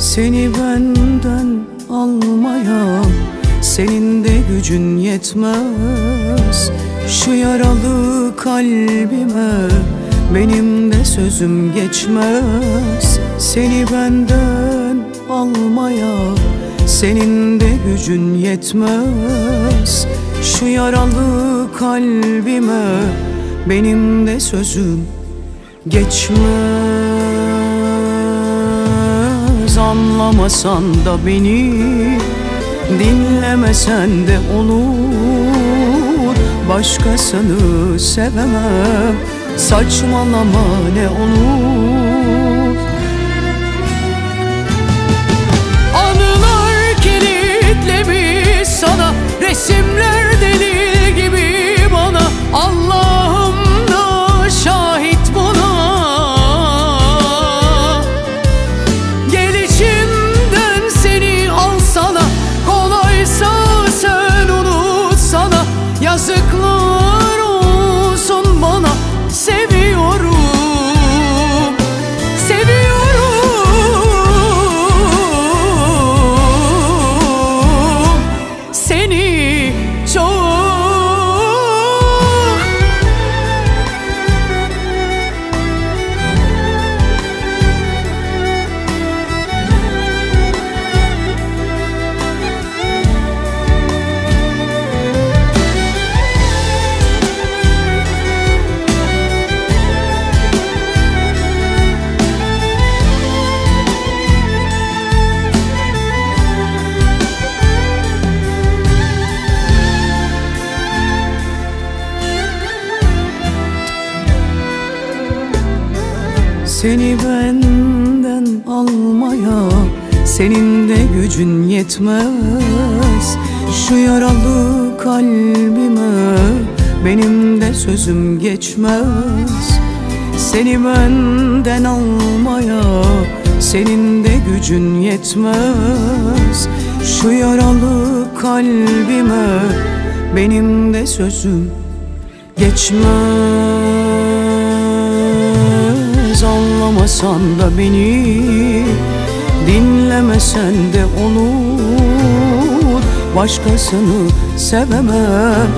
Seni benden almaya Senin de gücün yetmez. Şu yaralı kalbime Benim de sözüm geçmez. Seni benden almaya Senin de gücün yetmez. Şu yaralı kalbime Benim de sözüm geçmez Anlamasan da beni Dinlemesen de olur. Başkasını sevemem Saçmalama ne olur Seni benden almaya Senin de gücün yetmez. Şu yaralı kalbime Benim de sözüm geçmez. Seni benden almaya Senin de gücün yetmez. Şu yaralı kalbime Benim de sözüm geçmez Anlamasan da beni Dinlemesen de olur Başkasını sevemem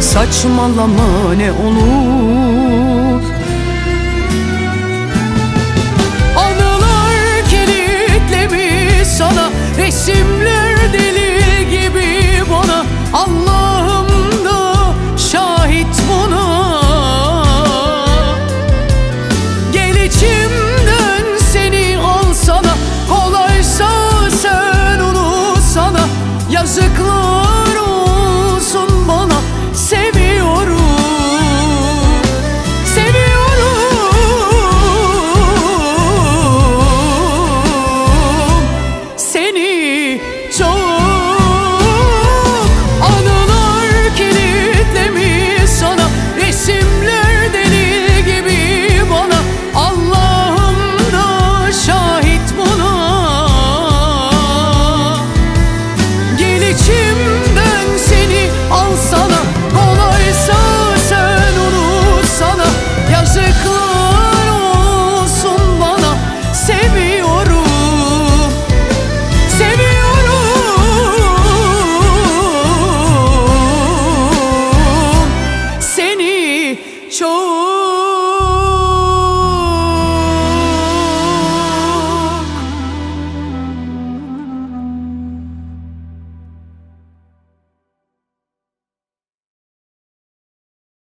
Saçmalama ne olur